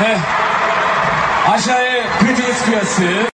네. 아시아의 브리트니 스피어스